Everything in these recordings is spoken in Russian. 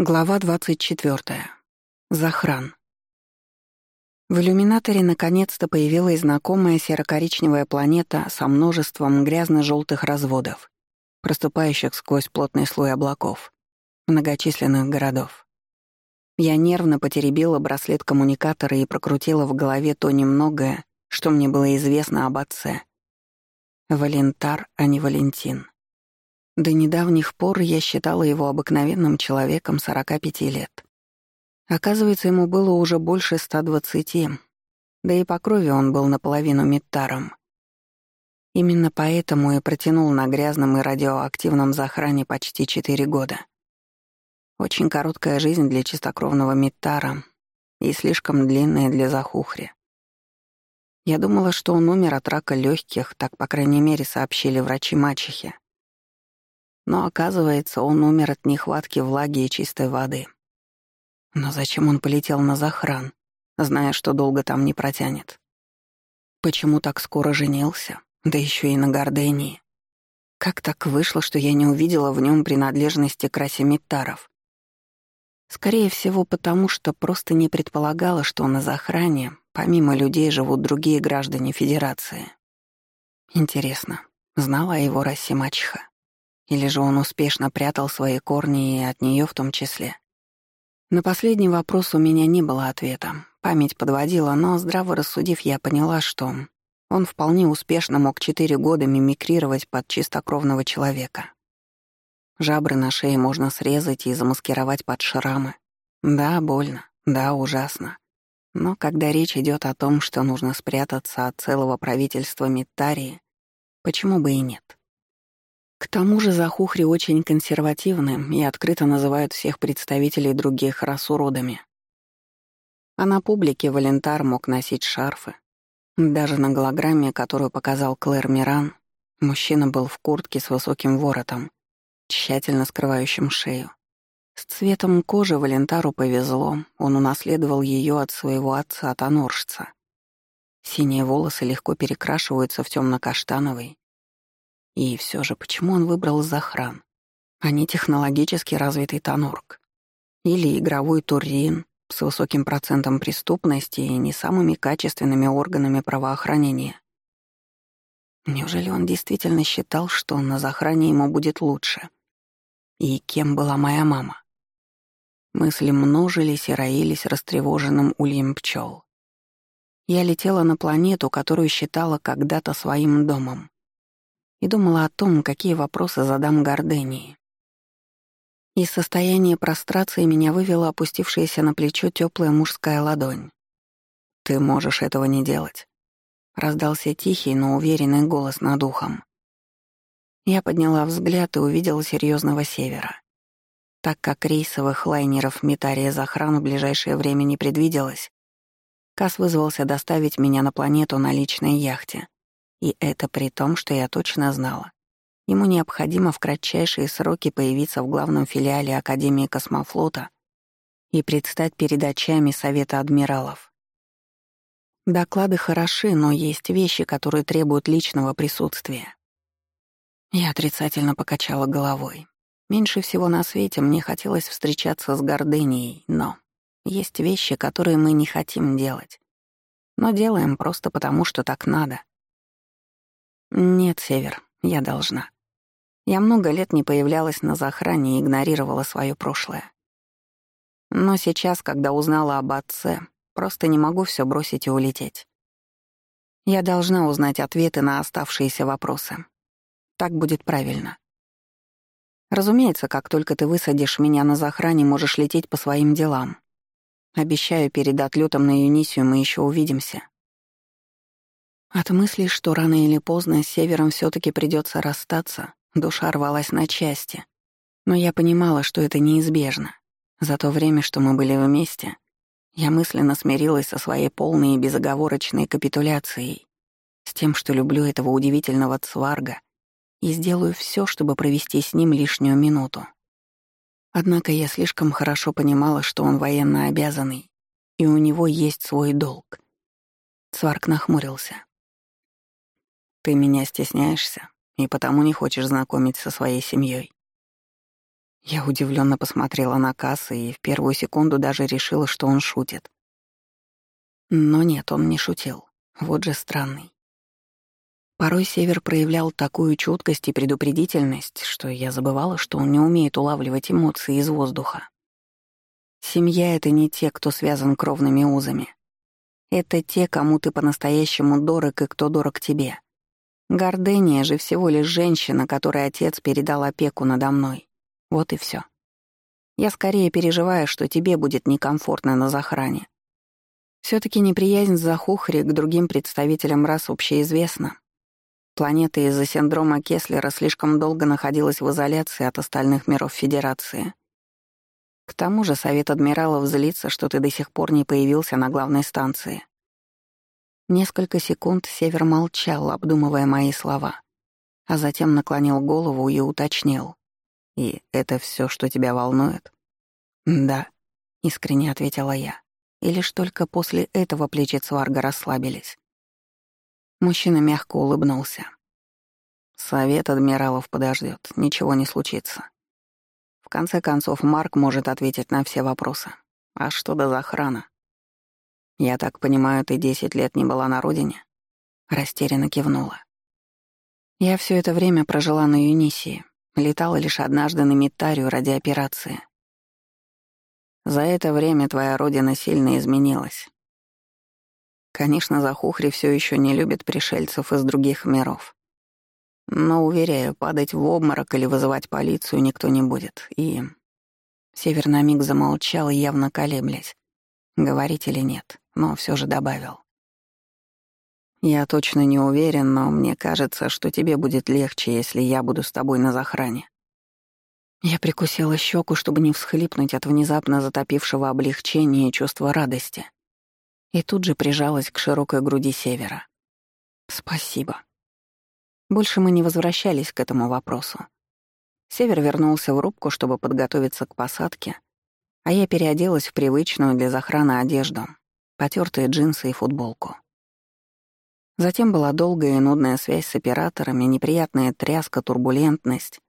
Глава 24. Захран. В иллюминаторе наконец-то появилась знакомая серо-коричневая планета со множеством грязно-желтых разводов, проступающих сквозь плотный слой облаков, многочисленных городов. Я нервно потеребила браслет коммуникатора и прокрутила в голове то немногое, что мне было известно об отце. Валентар, а не Валентин. До недавних пор я считала его обыкновенным человеком 45 лет. Оказывается, ему было уже больше 120, да и по крови он был наполовину метаром. Именно поэтому и протянул на грязном и радиоактивном захране почти 4 года. Очень короткая жизнь для чистокровного метара и слишком длинная для захухри. Я думала, что он умер от рака легких, так, по крайней мере, сообщили врачи мачехи. Но оказывается, он умер от нехватки влаги и чистой воды. Но зачем он полетел на захран, зная, что долго там не протянет? Почему так скоро женился, да еще и на Гордении? Как так вышло, что я не увидела в нем принадлежности к расе Миттаров? Скорее всего, потому что просто не предполагала, что на захране, помимо людей, живут другие граждане Федерации. Интересно, знала о его расе мачеха? Или же он успешно прятал свои корни и от нее в том числе? На последний вопрос у меня не было ответа. Память подводила, но, здраво рассудив, я поняла, что он вполне успешно мог четыре года мимикрировать под чистокровного человека. Жабры на шее можно срезать и замаскировать под шрамы. Да, больно, да, ужасно. Но когда речь идет о том, что нужно спрятаться от целого правительства Миттарии, почему бы и нет? К тому же захухри очень консервативны и открыто называют всех представителей других рас уродами. А на публике Валентар мог носить шарфы. Даже на голограмме, которую показал Клэр Миран, мужчина был в куртке с высоким воротом, тщательно скрывающим шею. С цветом кожи Валентару повезло, он унаследовал ее от своего отца-тоноржца. Синие волосы легко перекрашиваются в темно-каштановый, и все же, почему он выбрал Захран, а не технологически развитый Танорг? Или игровой Турин с высоким процентом преступности и не самыми качественными органами правоохранения? Неужели он действительно считал, что на Захране ему будет лучше? И кем была моя мама? Мысли множились и роились растревоженным ульем пчел. Я летела на планету, которую считала когда-то своим домом и думала о том, какие вопросы задам Гордении. Из состояния прострации меня вывела опустившаяся на плечо теплая мужская ладонь. «Ты можешь этого не делать», — раздался тихий, но уверенный голос над ухом. Я подняла взгляд и увидела серьезного севера. Так как рейсовых лайнеров Митария за охрану в ближайшее время не предвиделось, Кас вызвался доставить меня на планету на личной яхте. И это при том, что я точно знала. Ему необходимо в кратчайшие сроки появиться в главном филиале Академии космофлота и предстать перед очами Совета адмиралов. Доклады хороши, но есть вещи, которые требуют личного присутствия. Я отрицательно покачала головой. Меньше всего на свете мне хотелось встречаться с гордыней, но есть вещи, которые мы не хотим делать. Но делаем просто потому, что так надо. «Нет, Север, я должна. Я много лет не появлялась на захране и игнорировала свое прошлое. Но сейчас, когда узнала об отце, просто не могу все бросить и улететь. Я должна узнать ответы на оставшиеся вопросы. Так будет правильно. Разумеется, как только ты высадишь меня на захране, можешь лететь по своим делам. Обещаю, перед отлетом на Юнисию мы еще увидимся. От мысли, что рано или поздно с Севером все таки придется расстаться, душа рвалась на части. Но я понимала, что это неизбежно. За то время, что мы были вместе, я мысленно смирилась со своей полной и безоговорочной капитуляцией, с тем, что люблю этого удивительного цварга и сделаю все, чтобы провести с ним лишнюю минуту. Однако я слишком хорошо понимала, что он военно обязанный, и у него есть свой долг. Цварг нахмурился. Ты меня стесняешься и потому не хочешь знакомить со своей семьей. Я удивленно посмотрела на кассы и в первую секунду даже решила, что он шутит. Но нет, он не шутил. Вот же странный. Порой Север проявлял такую чуткость и предупредительность, что я забывала, что он не умеет улавливать эмоции из воздуха. Семья — это не те, кто связан кровными узами. Это те, кому ты по-настоящему дорог и кто дорог тебе. Гордыня же всего лишь женщина, которой отец передал опеку надо мной. Вот и все. Я скорее переживаю, что тебе будет некомфортно на захране. все таки неприязнь Захухри к другим представителям рас общеизвестна. Планета из-за синдрома Кеслера слишком долго находилась в изоляции от остальных миров Федерации. К тому же Совет Адмиралов злится, что ты до сих пор не появился на главной станции. Несколько секунд Север молчал, обдумывая мои слова, а затем наклонил голову и уточнил. «И это все, что тебя волнует?» «Да», — искренне ответила я. И лишь только после этого плечи Цварга расслабились. Мужчина мягко улыбнулся. «Совет адмиралов подождет, ничего не случится. В конце концов, Марк может ответить на все вопросы. А что до охрана? Я так понимаю, ты десять лет не была на родине? Растерянно кивнула. Я все это время прожила на Юнисии, летала лишь однажды на Митарию ради операции. За это время твоя родина сильно изменилась. Конечно, Захухри все еще не любит пришельцев из других миров. Но, уверяю, падать в обморок или вызывать полицию никто не будет. И... Север на миг замолчал, явно колеблясь. Говорить или нет, но все же добавил. «Я точно не уверен, но мне кажется, что тебе будет легче, если я буду с тобой на захране». Я прикусила щеку, чтобы не всхлипнуть от внезапно затопившего облегчения и чувства радости. И тут же прижалась к широкой груди Севера. «Спасибо», больше мы не возвращались к этому вопросу. Север вернулся в рубку, чтобы подготовиться к посадке, а я переоделась в привычную для захрана одежду, потертые джинсы и футболку. Затем была долгая и нудная связь с операторами, неприятная тряска, турбулентность.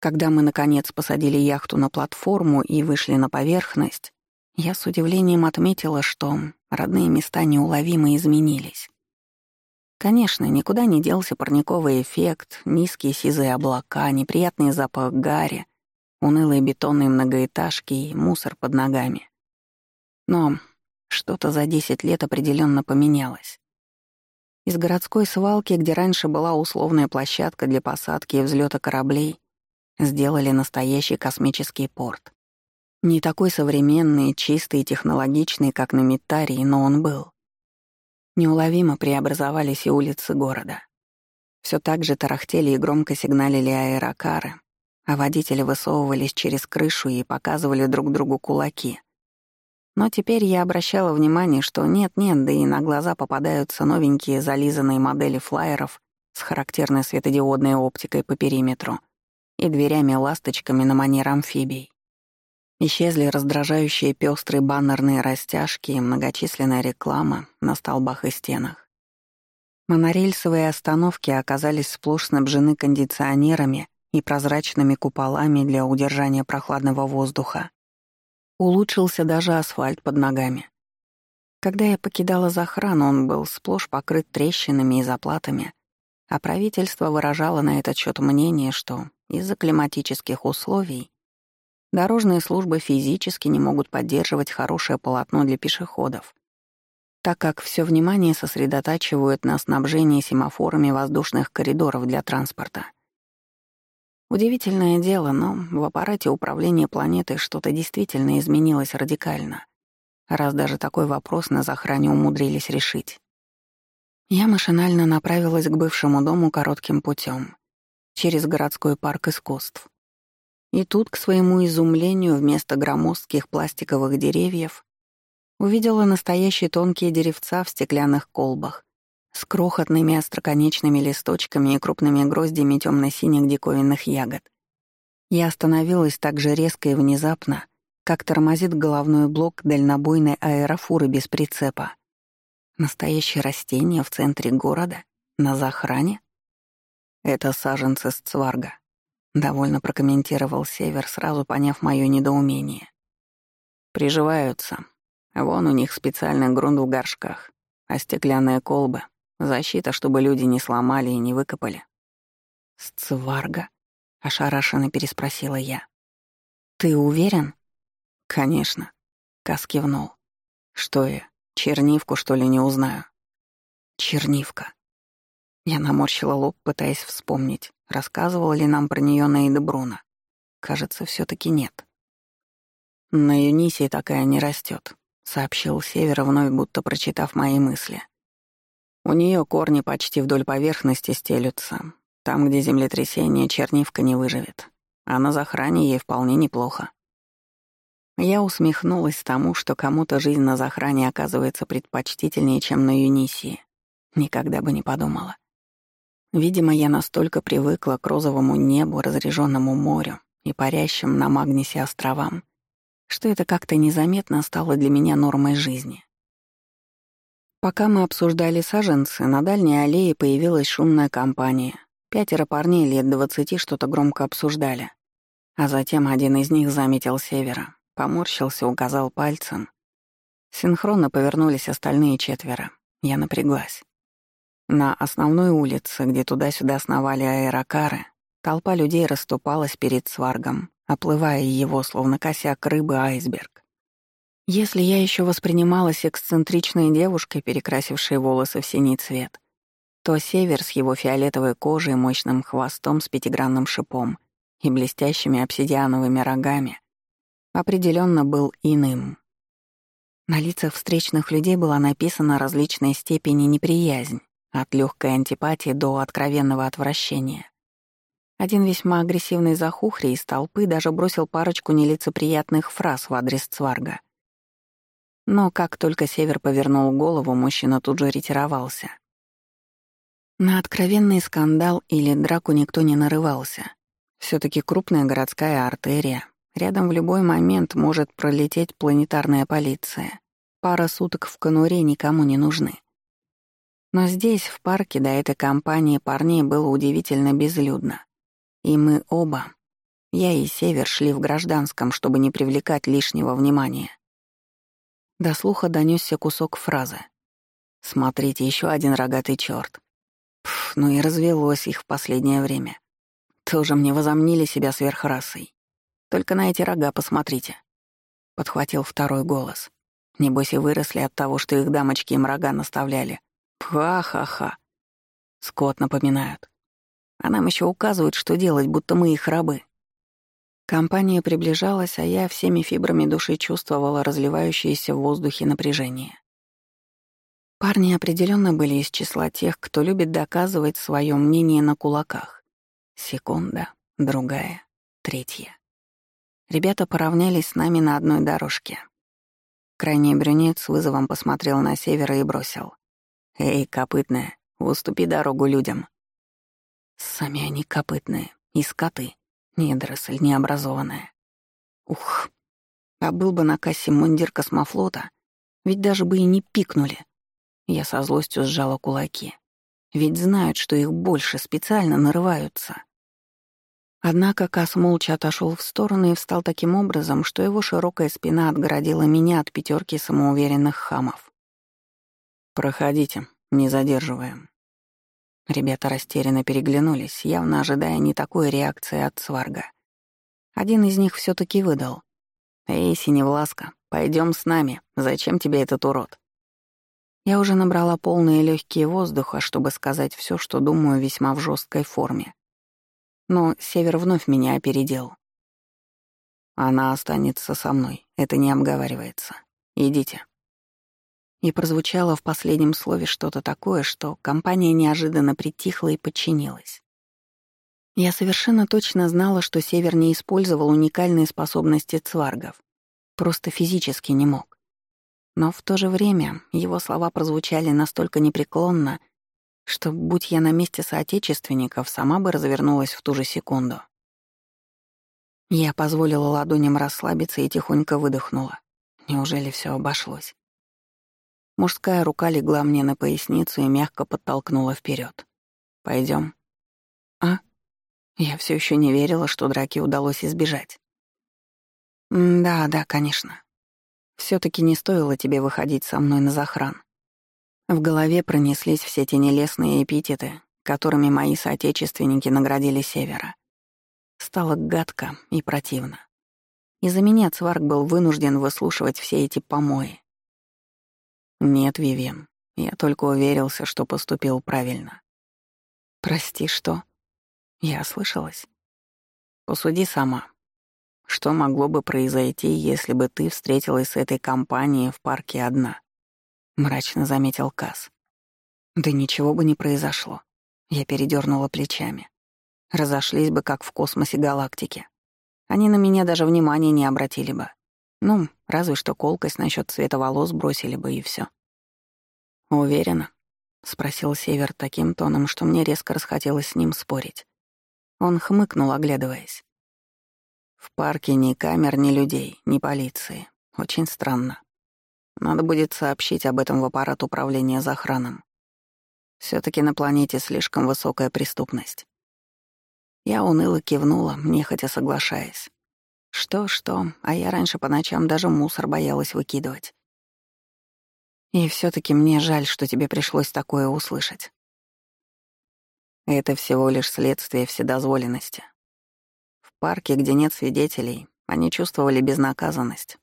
Когда мы, наконец, посадили яхту на платформу и вышли на поверхность, я с удивлением отметила, что родные места неуловимо изменились. Конечно, никуда не делся парниковый эффект, низкие сизые облака, неприятный запах гари, унылые бетонные многоэтажки и мусор под ногами. Но что-то за десять лет определенно поменялось. Из городской свалки, где раньше была условная площадка для посадки и взлета кораблей, сделали настоящий космический порт. Не такой современный, чистый и технологичный, как на Митарии, но он был. Неуловимо преобразовались и улицы города. Все так же тарахтели и громко сигналили аэрокары, а водители высовывались через крышу и показывали друг другу кулаки. Но теперь я обращала внимание, что нет-нет, да и на глаза попадаются новенькие зализанные модели флайеров с характерной светодиодной оптикой по периметру и дверями-ласточками на манер амфибий. Исчезли раздражающие пестрые баннерные растяжки и многочисленная реклама на столбах и стенах. Монорельсовые остановки оказались сплошь снабжены кондиционерами и прозрачными куполами для удержания прохладного воздуха. Улучшился даже асфальт под ногами. Когда я покидала захран, он был сплошь покрыт трещинами и заплатами, а правительство выражало на этот счет мнение, что из-за климатических условий Дорожные службы физически не могут поддерживать хорошее полотно для пешеходов, так как все внимание сосредотачивают на снабжении семафорами воздушных коридоров для транспорта. Удивительное дело, но в аппарате управления планетой что-то действительно изменилось радикально, раз даже такой вопрос на захране умудрились решить. Я машинально направилась к бывшему дому коротким путем через городской парк искусств. И тут, к своему изумлению, вместо громоздких пластиковых деревьев увидела настоящие тонкие деревца в стеклянных колбах с крохотными остроконечными листочками и крупными гроздями темно-синих диковинных ягод. Я остановилась так же резко и внезапно, как тормозит головной блок дальнобойной аэрофуры без прицепа. Настоящее растение в центре города? На захране? Это саженцы сцварга. — довольно прокомментировал Север, сразу поняв моё недоумение. «Приживаются. Вон у них специальный грунт в горшках, а стеклянные колбы — защита, чтобы люди не сломали и не выкопали». «Сцварга?» — ошарашенно переспросила я. «Ты уверен?» «Конечно», — Кас кивнул. «Что я, чернивку, что ли, не узнаю?» «Чернивка». Я наморщила лоб, пытаясь вспомнить, рассказывал ли нам про неё Нейда Бруно. Кажется, все таки нет. «На Юнисии такая не растет, сообщил Север, вновь будто прочитав мои мысли. «У неё корни почти вдоль поверхности стелются. Там, где землетрясение, чернивка не выживет. А на захране ей вполне неплохо». Я усмехнулась тому, что кому-то жизнь на захране оказывается предпочтительнее, чем на Юнисии. Никогда бы не подумала. Видимо, я настолько привыкла к розовому небу, разреженному морю и парящим на Магнисе островам, что это как-то незаметно стало для меня нормой жизни. Пока мы обсуждали саженцы, на дальней аллее появилась шумная компания. Пятеро парней лет двадцати что-то громко обсуждали. А затем один из них заметил севера, поморщился, указал пальцем. Синхронно повернулись остальные четверо. Я напряглась. На основной улице, где туда-сюда сновали аэрокары, толпа людей расступалась перед сваргом, оплывая его, словно косяк рыбы айсберг. Если я еще воспринималась эксцентричной девушкой, перекрасившей волосы в синий цвет, то север с его фиолетовой кожей, мощным хвостом с пятигранным шипом и блестящими обсидиановыми рогами определенно был иным. На лицах встречных людей была написана различной степени неприязнь, от легкой антипатии до откровенного отвращения. Один весьма агрессивный захухри из толпы даже бросил парочку нелицеприятных фраз в адрес Цварга. Но как только Север повернул голову, мужчина тут же ретировался. На откровенный скандал или драку никто не нарывался. все таки крупная городская артерия. Рядом в любой момент может пролететь планетарная полиция. Пара суток в конуре никому не нужны. Но здесь, в парке, до этой компании парней было удивительно безлюдно. И мы оба, я и Север, шли в гражданском, чтобы не привлекать лишнего внимания. До слуха донесся кусок фразы. «Смотрите, еще один рогатый черт. Пф, ну и развелось их в последнее время. Тоже мне возомнили себя сверхрасой. Только на эти рога посмотрите. Подхватил второй голос. Небось и выросли от того, что их дамочки им рога наставляли, Ха-ха-ха. Скот напоминают. А нам еще указывают, что делать, будто мы их рабы. Компания приближалась, а я всеми фибрами души чувствовала разливающееся в воздухе напряжение. Парни определенно были из числа тех, кто любит доказывать свое мнение на кулаках. Секунда, другая, третья. Ребята поравнялись с нами на одной дорожке. Крайний брюнет с вызовом посмотрел на север и бросил. «Эй, копытная, уступи дорогу людям». Сами они копытные, и скоты, недоросль необразованная. Ух, а был бы на кассе мундир космофлота, ведь даже бы и не пикнули. Я со злостью сжала кулаки. Ведь знают, что их больше специально нарываются. Однако Кас молча отошел в сторону и встал таким образом, что его широкая спина отгородила меня от пятерки самоуверенных хамов. «Проходите, не задерживаем». Ребята растерянно переглянулись, явно ожидая не такой реакции от сварга. Один из них все таки выдал. «Эй, Синевласка, пойдем с нами. Зачем тебе этот урод?» Я уже набрала полные легкие воздуха, чтобы сказать все, что думаю весьма в жесткой форме. Но Север вновь меня опередил. «Она останется со мной, это не обговаривается. Идите». И прозвучало в последнем слове что-то такое, что компания неожиданно притихла и подчинилась. Я совершенно точно знала, что Север не использовал уникальные способности цваргов. Просто физически не мог. Но в то же время его слова прозвучали настолько непреклонно, что, будь я на месте соотечественников, сама бы развернулась в ту же секунду. Я позволила ладоням расслабиться и тихонько выдохнула. Неужели все обошлось? Мужская рука легла мне на поясницу и мягко подтолкнула вперед. Пойдем. А? Я все еще не верила, что драки удалось избежать. «Да, да, конечно. все таки не стоило тебе выходить со мной на захран». В голове пронеслись все те нелестные эпитеты, которыми мои соотечественники наградили Севера. Стало гадко и противно. Из-за меня Цварк был вынужден выслушивать все эти помои. Нет, Вивен, я только уверился, что поступил правильно. Прости, что? Я ослышалась. Посуди сама. Что могло бы произойти, если бы ты встретилась с этой компанией в парке одна? Мрачно заметил Кас. Да ничего бы не произошло. Я передернула плечами. Разошлись бы, как в космосе галактики. Они на меня даже внимания не обратили бы. Ну, разве что колкость насчет цвета волос бросили бы, и все. «Уверена?» — спросил Север таким тоном, что мне резко расхотелось с ним спорить. Он хмыкнул, оглядываясь. «В парке ни камер, ни людей, ни полиции. Очень странно. Надо будет сообщить об этом в аппарат управления за охраном. все таки на планете слишком высокая преступность. Я уныло кивнула, нехотя соглашаясь. Что-что, а я раньше по ночам даже мусор боялась выкидывать. И все таки мне жаль, что тебе пришлось такое услышать. Это всего лишь следствие вседозволенности. В парке, где нет свидетелей, они чувствовали безнаказанность,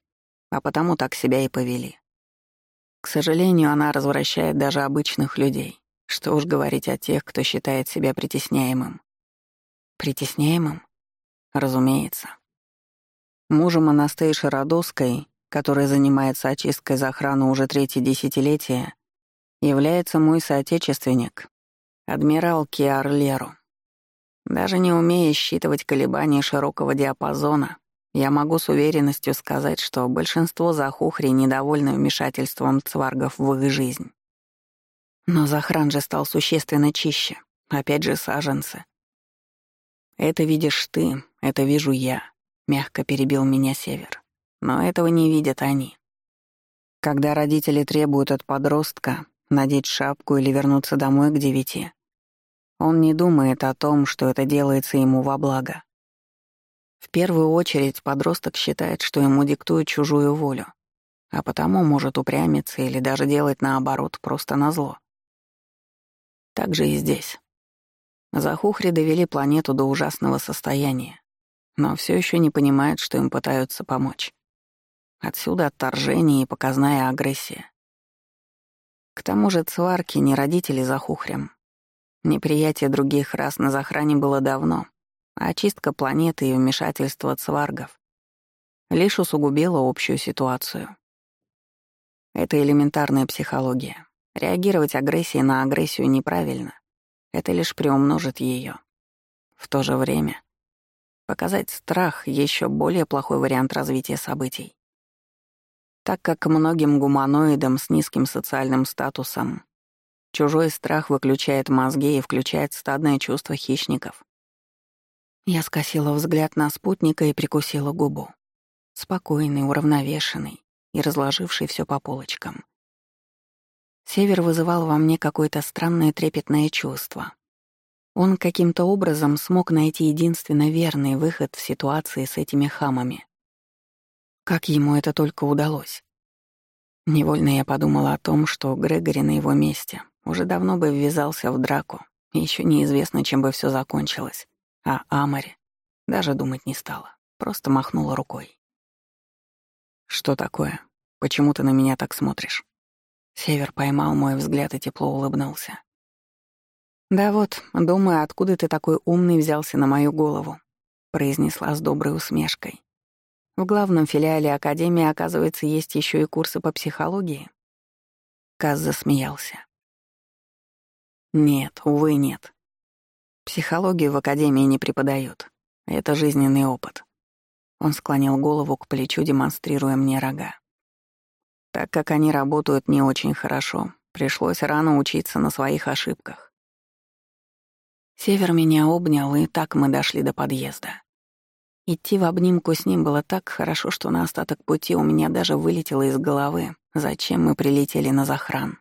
а потому так себя и повели. К сожалению, она развращает даже обычных людей, что уж говорить о тех, кто считает себя притесняемым. Притесняемым? Разумеется. Мужем Анастейши Родовской, который занимается очисткой за охрану уже третье десятилетие, является мой соотечественник, адмирал Киар Леру. Даже не умея считывать колебания широкого диапазона, я могу с уверенностью сказать, что большинство захухрей недовольны вмешательством цваргов в их жизнь. Но Захран же стал существенно чище. Опять же саженцы. «Это видишь ты, это вижу я», — мягко перебил меня Север. «Но этого не видят они. Когда родители требуют от подростка надеть шапку или вернуться домой к девяти, он не думает о том, что это делается ему во благо. В первую очередь подросток считает, что ему диктуют чужую волю, а потому может упрямиться или даже делать наоборот, просто назло. Так же и здесь. Захухри довели планету до ужасного состояния, но все еще не понимают, что им пытаются помочь. Отсюда отторжение и показная агрессия. К тому же цварки не родители Захухрям. Неприятие других рас на захране было давно, а очистка планеты и вмешательство цваргов лишь усугубило общую ситуацию. Это элементарная психология. Реагировать агрессией на агрессию неправильно. Это лишь приумножит ее. В то же время показать страх — еще более плохой вариант развития событий. Так как многим гуманоидам с низким социальным статусом чужой страх выключает мозги и включает стадное чувство хищников. Я скосила взгляд на спутника и прикусила губу. Спокойный, уравновешенный и разложивший все по полочкам. Север вызывал во мне какое-то странное трепетное чувство. Он каким-то образом смог найти единственно верный выход в ситуации с этими хамами. Как ему это только удалось? Невольно я подумала о том, что Грегори на его месте уже давно бы ввязался в драку, и ещё неизвестно, чем бы все закончилось. А Амаре даже думать не стала, просто махнула рукой. «Что такое? Почему ты на меня так смотришь?» Север поймал мой взгляд и тепло улыбнулся. «Да вот, думаю, откуда ты такой умный взялся на мою голову», — произнесла с доброй усмешкой. «В главном филиале Академии, оказывается, есть еще и курсы по психологии». Каз засмеялся. «Нет, увы, нет. Психологию в Академии не преподают. Это жизненный опыт». Он склонил голову к плечу, демонстрируя мне рога. Так как они работают не очень хорошо, пришлось рано учиться на своих ошибках. Север меня обнял, и так мы дошли до подъезда. Идти в обнимку с ним было так хорошо, что на остаток пути у меня даже вылетело из головы, зачем мы прилетели на захран.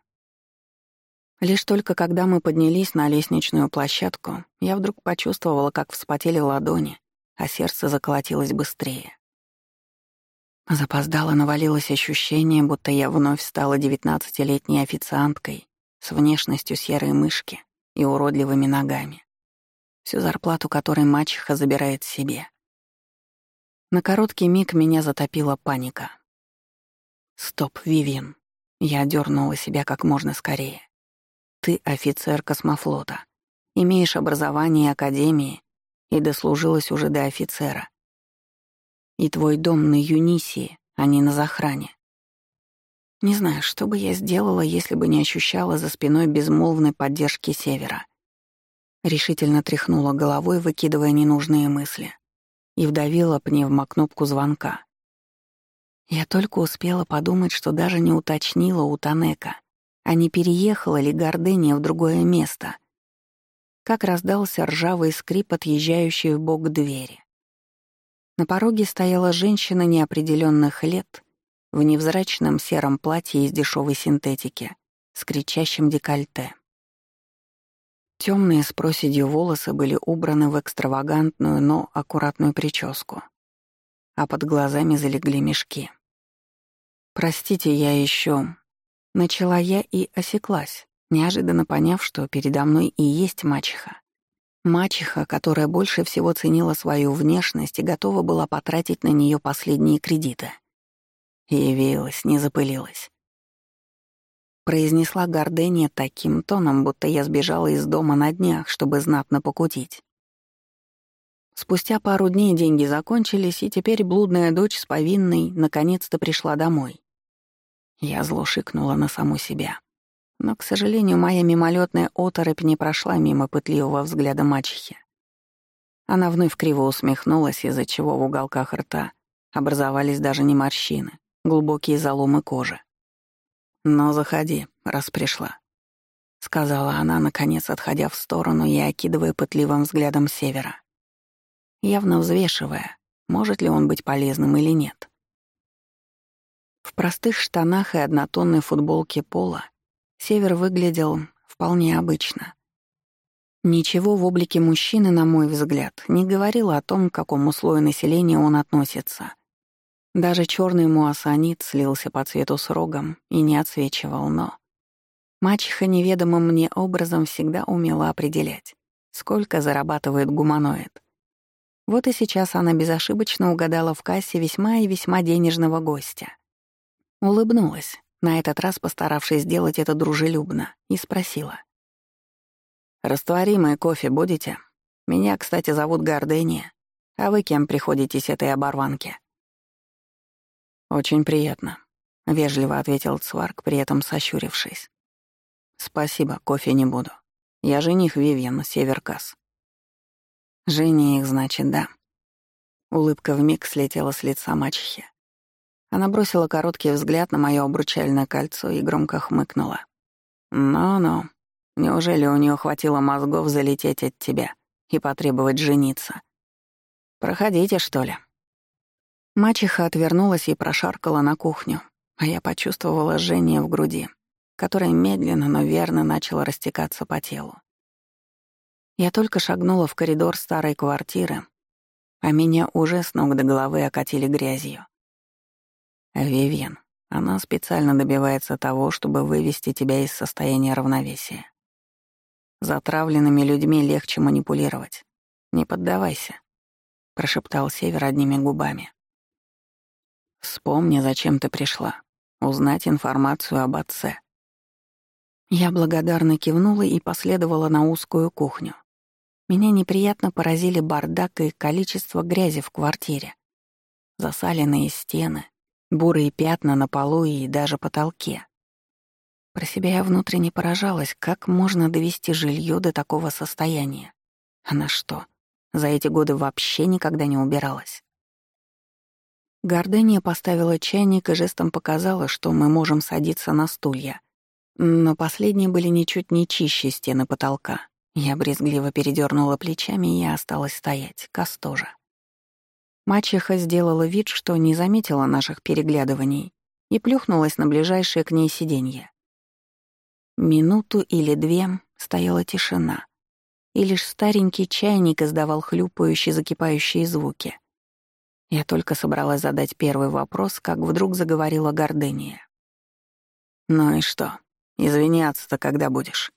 Лишь только когда мы поднялись на лестничную площадку, я вдруг почувствовала, как вспотели ладони, а сердце заколотилось быстрее. Запоздало навалилось ощущение, будто я вновь стала девятнадцатилетней официанткой с внешностью серой мышки и уродливыми ногами, всю зарплату которой мачеха забирает себе. На короткий миг меня затопила паника. «Стоп, Вивин!» Я дернула себя как можно скорее. «Ты офицер космофлота, имеешь образование академии и дослужилась уже до офицера. И твой дом на Юнисии, а не на захране. Не знаю, что бы я сделала, если бы не ощущала за спиной безмолвной поддержки Севера. Решительно тряхнула головой, выкидывая ненужные мысли и вдавила пневмокнопку звонка. Я только успела подумать, что даже не уточнила у Танека, а не переехала ли Гордыня в другое место. Как раздался ржавый скрип, отъезжающий в бок двери. На пороге стояла женщина неопределенных лет в невзрачном сером платье из дешевой синтетики с кричащим декольте. Темные с проседью волосы были убраны в экстравагантную, но аккуратную прическу, а под глазами залегли мешки. «Простите, я еще...» Начала я и осеклась, неожиданно поняв, что передо мной и есть мачеха. Мачеха, которая больше всего ценила свою внешность и готова была потратить на нее последние кредиты. Явилась, не запылилась произнесла Гордения таким тоном, будто я сбежала из дома на днях, чтобы знатно покутить. Спустя пару дней деньги закончились, и теперь блудная дочь с повинной наконец-то пришла домой. Я зло шикнула на саму себя. Но, к сожалению, моя мимолетная оторопь не прошла мимо пытливого взгляда мачехи. Она вновь криво усмехнулась, из-за чего в уголках рта образовались даже не морщины, глубокие заломы кожи. «Но заходи, раз пришла», — сказала она, наконец отходя в сторону и окидывая пытливым взглядом севера. Явно взвешивая, может ли он быть полезным или нет. В простых штанах и однотонной футболке пола Север выглядел вполне обычно. Ничего в облике мужчины, на мой взгляд, не говорило о том, к какому слою населения он относится — даже черный муассанит слился по цвету с рогом и не отсвечивал, но... Мачеха неведомым мне образом всегда умела определять, сколько зарабатывает гуманоид. Вот и сейчас она безошибочно угадала в кассе весьма и весьма денежного гостя. Улыбнулась, на этот раз постаравшись сделать это дружелюбно, и спросила. «Растворимый кофе будете? Меня, кстати, зовут Гордения. А вы кем приходитесь этой оборванке?» «Очень приятно», — вежливо ответил Цварк, при этом сощурившись. «Спасибо, кофе не буду. Я жених Вивьен, Северкас». «Жених, значит, да». Улыбка вмиг слетела с лица мачехи. Она бросила короткий взгляд на моё обручальное кольцо и громко хмыкнула. «Ну-ну, неужели у неё хватило мозгов залететь от тебя и потребовать жениться? Проходите, что ли?» Мачеха отвернулась и прошаркала на кухню, а я почувствовала жжение в груди, которое медленно, но верно начало растекаться по телу. Я только шагнула в коридор старой квартиры, а меня уже с ног до головы окатили грязью. Вивьен, она специально добивается того, чтобы вывести тебя из состояния равновесия. Затравленными людьми легче манипулировать. Не поддавайся, прошептал Север одними губами. Вспомни, зачем ты пришла. Узнать информацию об отце. Я благодарно кивнула и последовала на узкую кухню. Меня неприятно поразили бардак и количество грязи в квартире. Засаленные стены, бурые пятна на полу и даже потолке. Про себя я внутренне поражалась, как можно довести жилье до такого состояния. Она что, за эти годы вообще никогда не убиралась? Гордыня поставила чайник и жестом показала, что мы можем садиться на стулья. Но последние были ничуть не чище стены потолка. Я брезгливо передернула плечами и осталась стоять, Кас тоже. Мачеха сделала вид, что не заметила наших переглядываний и плюхнулась на ближайшее к ней сиденье. Минуту или две стояла тишина, и лишь старенький чайник издавал хлюпающие, закипающие звуки. Я только собралась задать первый вопрос, как вдруг заговорила Гордыния. «Ну и что? Извиняться-то когда будешь?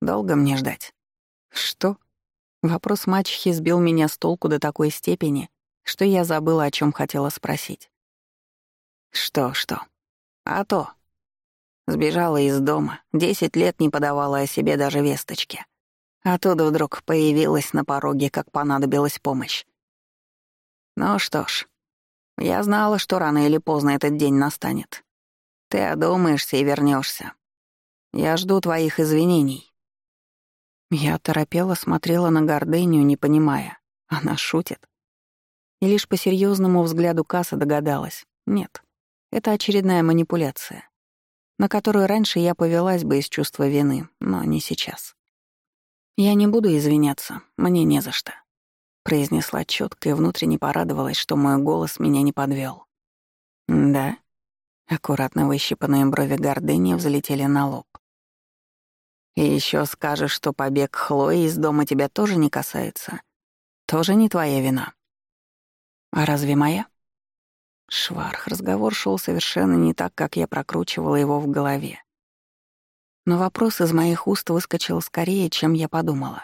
Долго мне ждать?» «Что?» Вопрос мачехи сбил меня с толку до такой степени, что я забыла, о чем хотела спросить. «Что, что? А то. Сбежала из дома, десять лет не подавала о себе даже весточки. А тут вдруг появилась на пороге, как понадобилась помощь. Ну что ж, я знала, что рано или поздно этот день настанет. Ты одумаешься и вернешься. Я жду твоих извинений. Я торопела смотрела на Гордыню, не понимая. Она шутит. И лишь по серьезному взгляду Касса догадалась. Нет, это очередная манипуляция на которую раньше я повелась бы из чувства вины, но не сейчас. «Я не буду извиняться, мне не за что», — произнесла четко и внутренне порадовалась, что мой голос меня не подвел. «Да?» — аккуратно выщипанные брови гордыни взлетели на лоб. «И еще скажешь, что побег Хлои из дома тебя тоже не касается. Тоже не твоя вина». «А разве моя?» Шварх, разговор шел совершенно не так, как я прокручивала его в голове. Но вопрос из моих уст выскочил скорее, чем я подумала.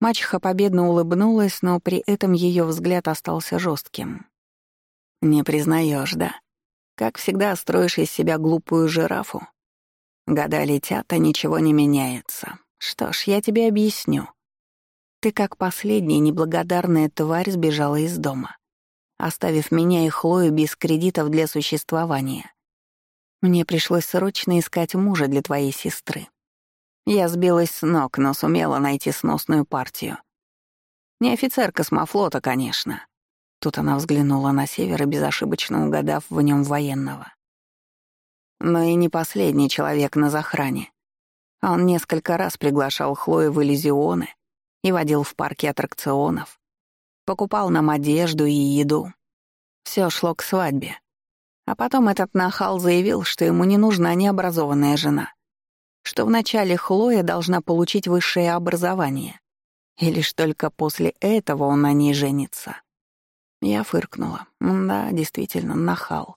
Мачеха победно улыбнулась, но при этом ее взгляд остался жестким. «Не признаешь, да? Как всегда строишь из себя глупую жирафу. Года летят, а ничего не меняется. Что ж, я тебе объясню. Ты как последняя неблагодарная тварь сбежала из дома оставив меня и Хлою без кредитов для существования. Мне пришлось срочно искать мужа для твоей сестры. Я сбилась с ног, но сумела найти сносную партию. Не офицер космофлота, конечно. Тут она взглянула на север и безошибочно угадав в нем военного. Но и не последний человек на захране. Он несколько раз приглашал Хлою в иллюзионы и водил в парке аттракционов, покупал нам одежду и еду. Все шло к свадьбе. А потом этот нахал заявил, что ему не нужна необразованная жена, что вначале Хлоя должна получить высшее образование, и лишь только после этого он на ней женится. Я фыркнула. Да, действительно, нахал.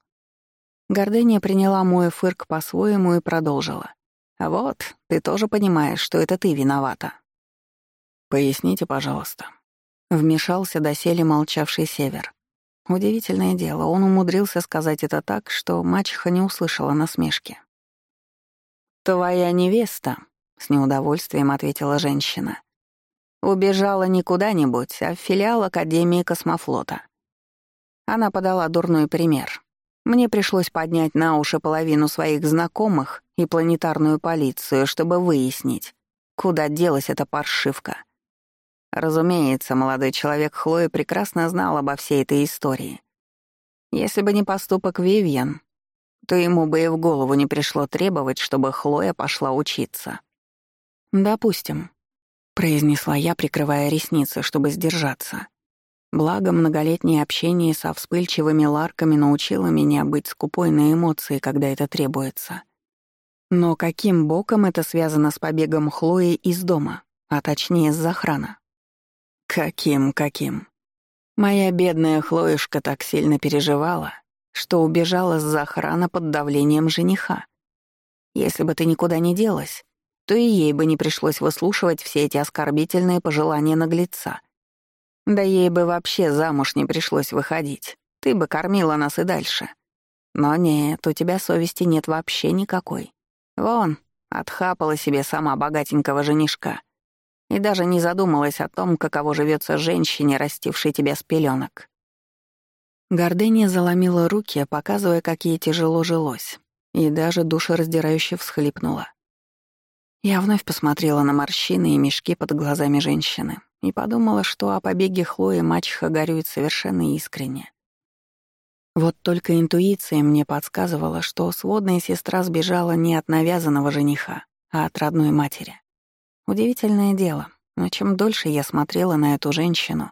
Гордыня приняла мой фырк по-своему и продолжила. «Вот, ты тоже понимаешь, что это ты виновата». «Поясните, пожалуйста», Вмешался доселе молчавший Север. Удивительное дело, он умудрился сказать это так, что мачеха не услышала насмешки. «Твоя невеста», — с неудовольствием ответила женщина, «убежала не куда-нибудь, а в филиал Академии космофлота. Она подала дурной пример. Мне пришлось поднять на уши половину своих знакомых и планетарную полицию, чтобы выяснить, куда делась эта паршивка. Разумеется, молодой человек Хлои прекрасно знал обо всей этой истории. Если бы не поступок Вивьен, то ему бы и в голову не пришло требовать, чтобы Хлоя пошла учиться. «Допустим», — произнесла я, прикрывая ресницы, чтобы сдержаться. Благо, многолетнее общение со вспыльчивыми ларками научило меня быть скупой на эмоции, когда это требуется. Но каким боком это связано с побегом Хлои из дома, а точнее с захрана? Каким, каким? Моя бедная Хлоюшка так сильно переживала, что убежала с захрана под давлением жениха. Если бы ты никуда не делась, то и ей бы не пришлось выслушивать все эти оскорбительные пожелания наглеца. Да ей бы вообще замуж не пришлось выходить. Ты бы кормила нас и дальше. Но нет, у тебя совести нет вообще никакой. Вон, отхапала себе сама богатенького женишка — и даже не задумалась о том, каково живется женщине, растившей тебя с пеленок. Гордыня заломила руки, показывая, как ей тяжело жилось, и даже душераздирающе всхлипнула. Я вновь посмотрела на морщины и мешки под глазами женщины и подумала, что о побеге Хлои мачеха горюет совершенно искренне. Вот только интуиция мне подсказывала, что сводная сестра сбежала не от навязанного жениха, а от родной матери. Удивительное дело, но чем дольше я смотрела на эту женщину,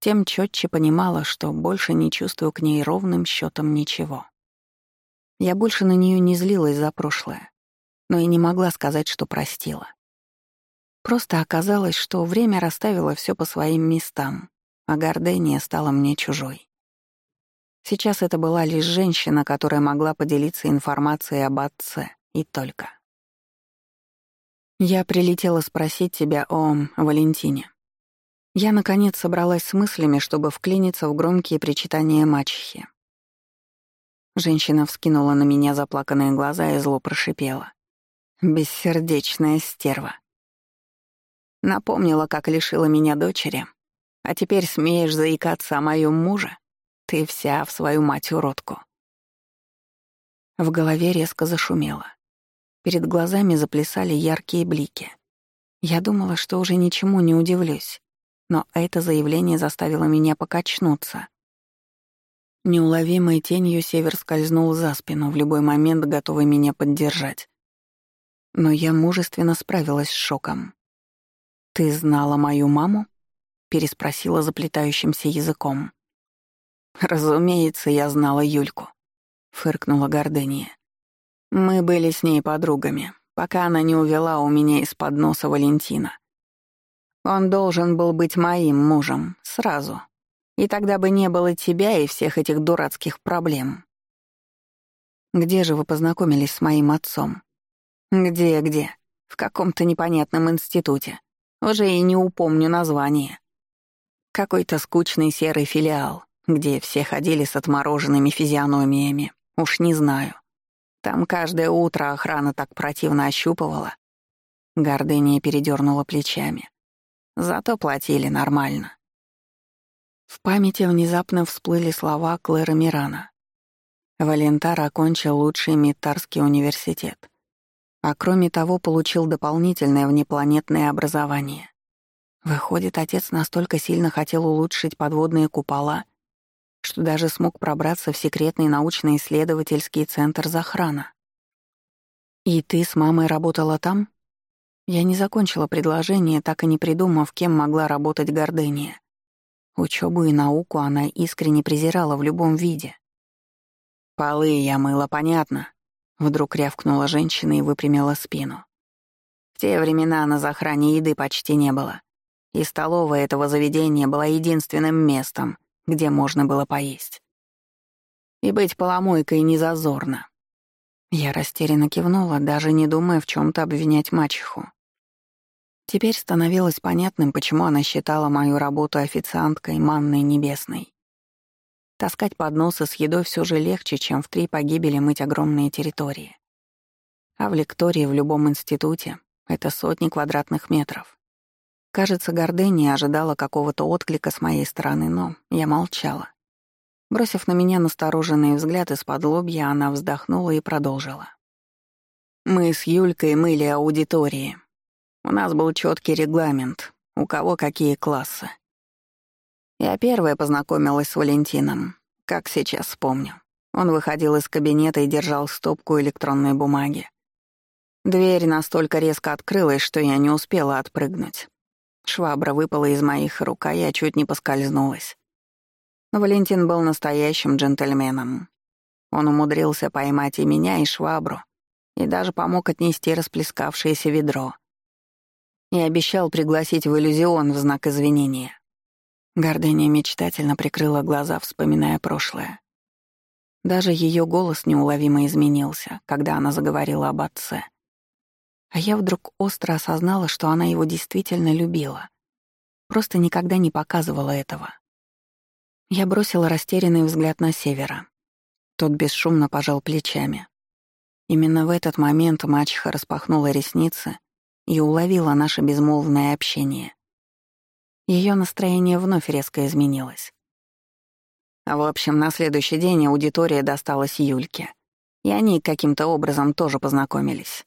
тем четче понимала, что больше не чувствую к ней ровным счетом ничего. Я больше на нее не злилась за прошлое. но и не могла сказать, что простила. Просто оказалось, что время расставило все по своим местам, а гордыня стала мне чужой. Сейчас это была лишь женщина, которая могла поделиться информацией об отце, и только. Я прилетела спросить тебя о Валентине. Я, наконец, собралась с мыслями, чтобы вклиниться в громкие причитания мачехи. Женщина вскинула на меня заплаканные глаза и зло прошипела. «Бессердечная стерва». Напомнила, как лишила меня дочери. А теперь смеешь заикаться о моем муже? Ты вся в свою мать уродку. В голове резко зашумело. Перед глазами заплясали яркие блики. Я думала, что уже ничему не удивлюсь, но это заявление заставило меня покачнуться. Неуловимой тенью север скользнул за спину, в любой момент готовый меня поддержать. Но я мужественно справилась с шоком. «Ты знала мою маму?» — переспросила заплетающимся языком. «Разумеется, я знала Юльку», — фыркнула Гордыния. «Мы были с ней подругами, пока она не увела у меня из-под носа Валентина. Он должен был быть моим мужем, сразу. И тогда бы не было тебя и всех этих дурацких проблем». «Где же вы познакомились с моим отцом?» «Где-где? В каком-то непонятном институте. Уже и не упомню название. Какой-то скучный серый филиал, где все ходили с отмороженными физиономиями. Уж не знаю. Там каждое утро охрана так противно ощупывала. Гордыня передернула плечами. Зато платили нормально. В памяти внезапно всплыли слова Клэра Мирана. Валентар окончил лучший Миттарский университет а кроме того получил дополнительное внепланетное образование. Выходит, отец настолько сильно хотел улучшить подводные купола, что даже смог пробраться в секретный научно-исследовательский центр Захрана. «И ты с мамой работала там?» Я не закончила предложение, так и не придумав, кем могла работать Гордыния. Учебу и науку она искренне презирала в любом виде. «Полы я мыла, понятно», Вдруг рявкнула женщина и выпрямила спину. В те времена на захране еды почти не было. И столовая этого заведения была единственным местом, где можно было поесть. И быть поломойкой не зазорно. Я растерянно кивнула, даже не думая в чем то обвинять мачеху. Теперь становилось понятным, почему она считала мою работу официанткой манной небесной. Таскать подносы с едой все же легче, чем в три погибели мыть огромные территории. А в лектории в любом институте — это сотни квадратных метров. Кажется, Гордыня ожидала какого-то отклика с моей стороны, но я молчала. Бросив на меня настороженный взгляд из-под лобья, она вздохнула и продолжила. «Мы с Юлькой мыли аудитории. У нас был четкий регламент, у кого какие классы. Я первая познакомилась с Валентином, как сейчас вспомню. Он выходил из кабинета и держал стопку электронной бумаги. Дверь настолько резко открылась, что я не успела отпрыгнуть. Швабра выпала из моих рук, а я чуть не поскользнулась. Но Валентин был настоящим джентльменом. Он умудрился поймать и меня, и швабру, и даже помог отнести расплескавшееся ведро. И обещал пригласить в иллюзион в знак извинения. Гордыня мечтательно прикрыла глаза, вспоминая прошлое. Даже ее голос неуловимо изменился, когда она заговорила об отце. А я вдруг остро осознала, что она его действительно любила. Просто никогда не показывала этого. Я бросила растерянный взгляд на севера. Тот бесшумно пожал плечами. Именно в этот момент мачеха распахнула ресницы и уловила наше безмолвное общение. Ее настроение вновь резко изменилось. В общем, на следующий день аудитория досталась Юльке, и они каким-то образом тоже познакомились.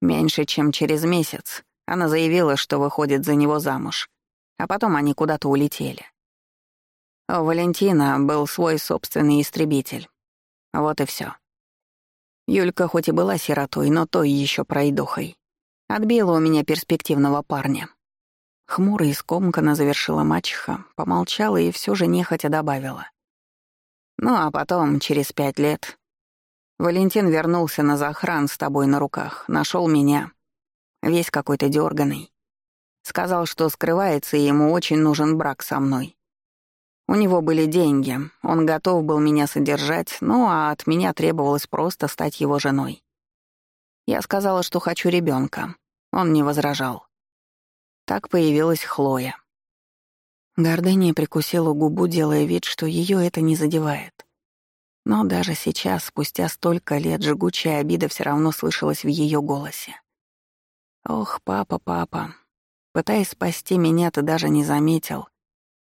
Меньше чем через месяц она заявила, что выходит за него замуж, а потом они куда-то улетели. У Валентина был свой собственный истребитель. Вот и все. Юлька хоть и была сиротой, но той еще пройдохой. Отбила у меня перспективного парня. Хмуро и скомканно завершила мачеха, помолчала и все же нехотя добавила. Ну а потом, через пять лет, Валентин вернулся на захран с тобой на руках, нашел меня. Весь какой-то дерганый. Сказал, что скрывается, и ему очень нужен брак со мной. У него были деньги, он готов был меня содержать, ну а от меня требовалось просто стать его женой. Я сказала, что хочу ребенка. Он не возражал. Так появилась Хлоя. Гордыня прикусила губу, делая вид, что ее это не задевает. Но даже сейчас, спустя столько лет, жгучая обида все равно слышалась в ее голосе. «Ох, папа, папа, пытаясь спасти меня, ты даже не заметил,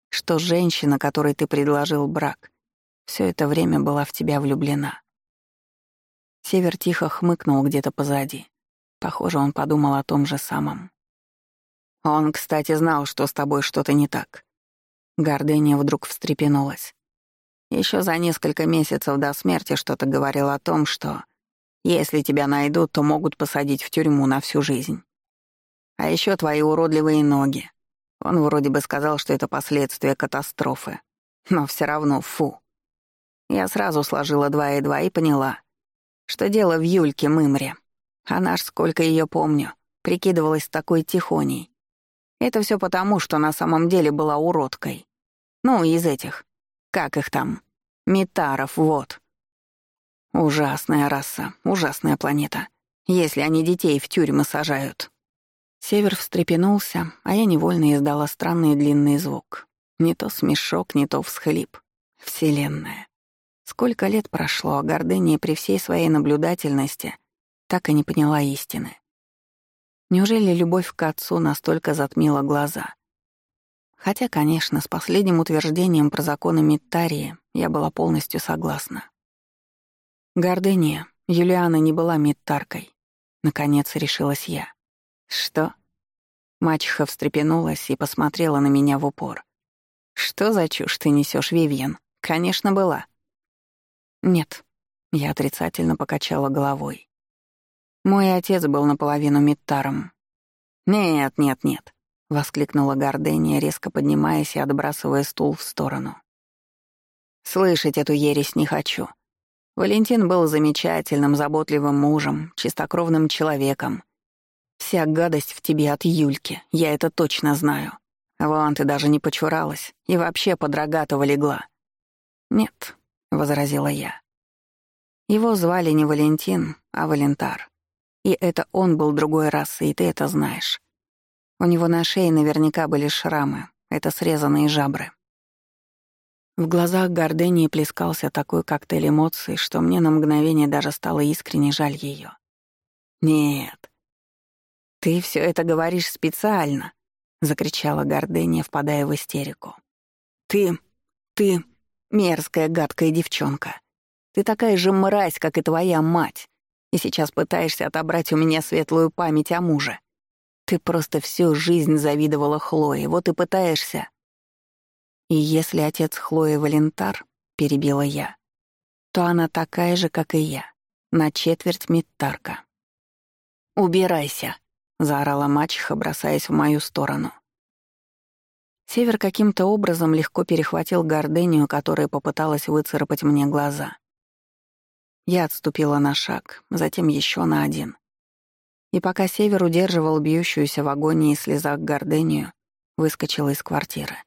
что женщина, которой ты предложил брак, все это время была в тебя влюблена». Север тихо хмыкнул где-то позади. Похоже, он подумал о том же самом. «Он, кстати, знал, что с тобой что-то не так». Гордыня вдруг встрепенулась. Еще за несколько месяцев до смерти что-то говорил о том, что если тебя найдут, то могут посадить в тюрьму на всю жизнь. А еще твои уродливые ноги. Он вроде бы сказал, что это последствия катастрофы. Но все равно фу. Я сразу сложила два и два и поняла, что дело в Юльке Мымре. Она ж, сколько ее помню, прикидывалась такой тихоней. Это все потому, что на самом деле была уродкой. Ну, из этих, как их там? Митаров, вот. Ужасная раса, ужасная планета. Если они детей в тюрьмы сажают. Север встрепенулся, а я невольно издала странный длинный звук. Не то смешок, не то всхлип. Вселенная. Сколько лет прошло, а гордыня при всей своей наблюдательности так и не поняла истины. Неужели любовь к отцу настолько затмила глаза? Хотя, конечно, с последним утверждением про законы Миттарии я была полностью согласна. Гордыня, Юлиана не была Миттаркой. Наконец решилась я. «Что?» Мачеха встрепенулась и посмотрела на меня в упор. «Что за чушь ты несешь, Вивьен? Конечно, была». «Нет», — я отрицательно покачала головой. «Мой отец был наполовину Миттаром». «Нет, нет, нет воскликнула Гордения, резко поднимаясь и отбрасывая стул в сторону. Слышать эту ересь не хочу. Валентин был замечательным, заботливым мужем, чистокровным человеком. Вся гадость в тебе от Юльки, я это точно знаю. Вон ты даже не почуралась и вообще под рогатого легла. «Нет», — возразила я. Его звали не Валентин, а Валентар. И это он был другой расы, и ты это знаешь. У него на шее наверняка были шрамы, это срезанные жабры. В глазах Гордении плескался такой коктейль эмоций, что мне на мгновение даже стало искренне жаль ее. «Нет, ты все это говоришь специально», — закричала Гордения, впадая в истерику. «Ты, ты, мерзкая, гадкая девчонка. Ты такая же мразь, как и твоя мать, и сейчас пытаешься отобрать у меня светлую память о муже. Ты просто всю жизнь завидовала Хлое, вот и пытаешься. И если отец Хлои Валентар, перебила я, то она такая же, как и я, на четверть Миттарка. «Убирайся!» — заорала мачеха, бросаясь в мою сторону. Север каким-то образом легко перехватил гордыню, которая попыталась выцарапать мне глаза. Я отступила на шаг, затем еще на один. И пока Север удерживал бьющуюся в агонии и слезах гордынию, выскочила из квартиры.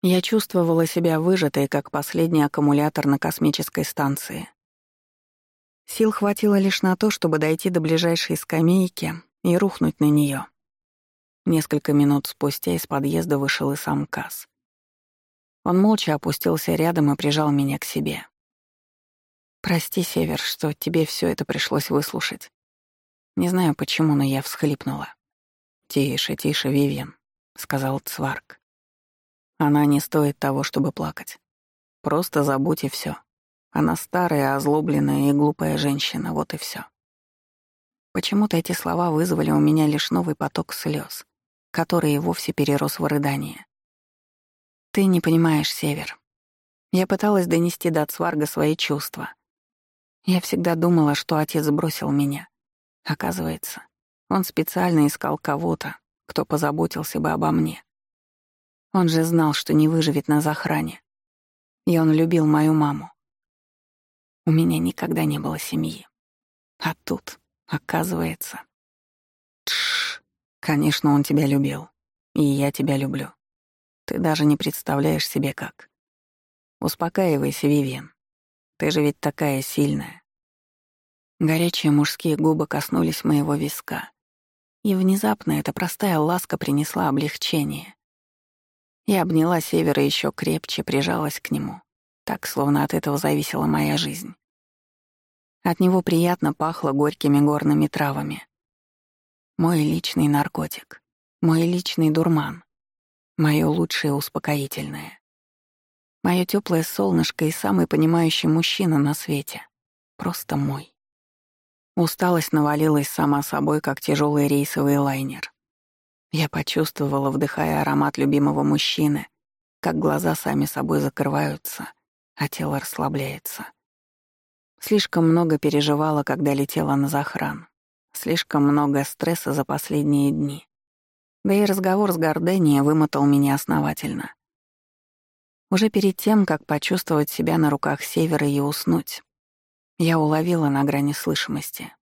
Я чувствовала себя выжатой, как последний аккумулятор на космической станции. Сил хватило лишь на то, чтобы дойти до ближайшей скамейки и рухнуть на нее. Несколько минут спустя из подъезда вышел и сам Касс. Он молча опустился рядом и прижал меня к себе. «Прости, Север, что тебе все это пришлось выслушать. Не знаю почему, но я всхлипнула. «Тише, тише, Вивьен», — сказал Цварк. «Она не стоит того, чтобы плакать. Просто забудь и все. Она старая, озлобленная и глупая женщина, вот и все. Почему-то эти слова вызвали у меня лишь новый поток слез, который и вовсе перерос в рыдание. «Ты не понимаешь, Север. Я пыталась донести до Цварга свои чувства. Я всегда думала, что отец бросил меня, Оказывается, он специально искал кого-то, кто позаботился бы обо мне. Он же знал, что не выживет на захране. И он любил мою маму. У меня никогда не было семьи. А тут, оказывается... Тш, конечно, он тебя любил. И я тебя люблю. Ты даже не представляешь себе как. Успокаивайся, Вивиан. Ты же ведь такая сильная. Горячие мужские губы коснулись моего виска. И внезапно эта простая ласка принесла облегчение. Я обняла Севера еще крепче, прижалась к нему, так, словно от этого зависела моя жизнь. От него приятно пахло горькими горными травами. Мой личный наркотик, мой личный дурман, мое лучшее успокоительное. Мое теплое солнышко и самый понимающий мужчина на свете. Просто мой. Усталость навалилась сама собой, как тяжелый рейсовый лайнер. Я почувствовала, вдыхая аромат любимого мужчины, как глаза сами собой закрываются, а тело расслабляется. Слишком много переживала, когда летела на захран. Слишком много стресса за последние дни. Да и разговор с Горденией вымотал меня основательно. Уже перед тем, как почувствовать себя на руках Севера и уснуть, я уловила на грани слышимости.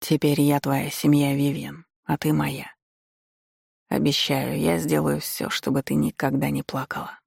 «Теперь я твоя семья, Вивьен, а ты моя. Обещаю, я сделаю все, чтобы ты никогда не плакала.